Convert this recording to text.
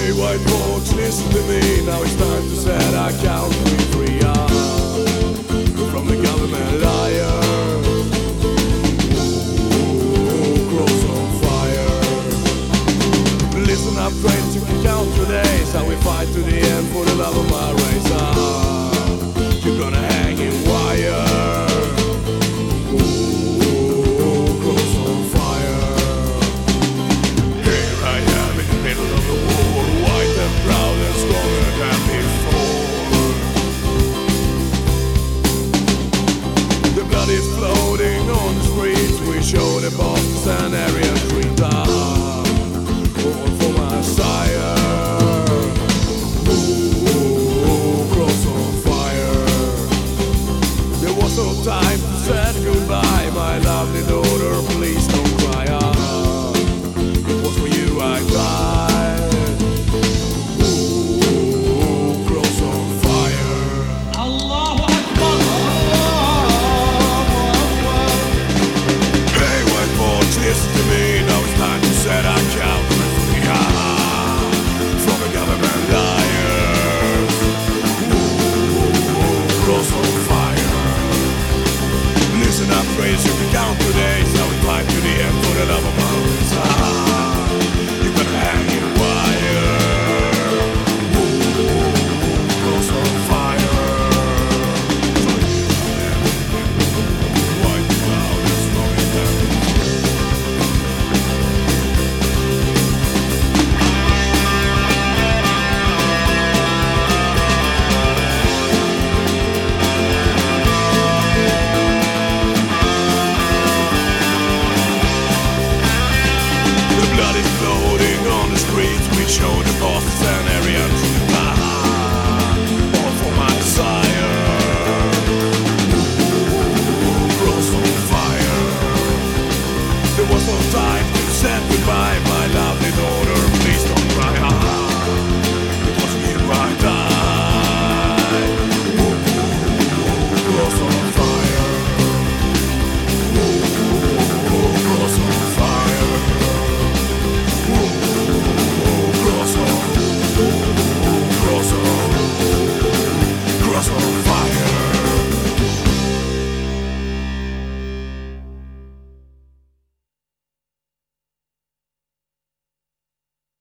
Hey, white folks, listen to me. Now it's time to set our count. Free ah, from the government liar. Cross on fire. Listen up, friends, you can count today. days. How we fight to the end for the love of our blood is floating on the streets. We showed above an area green dust. show the boss and everything.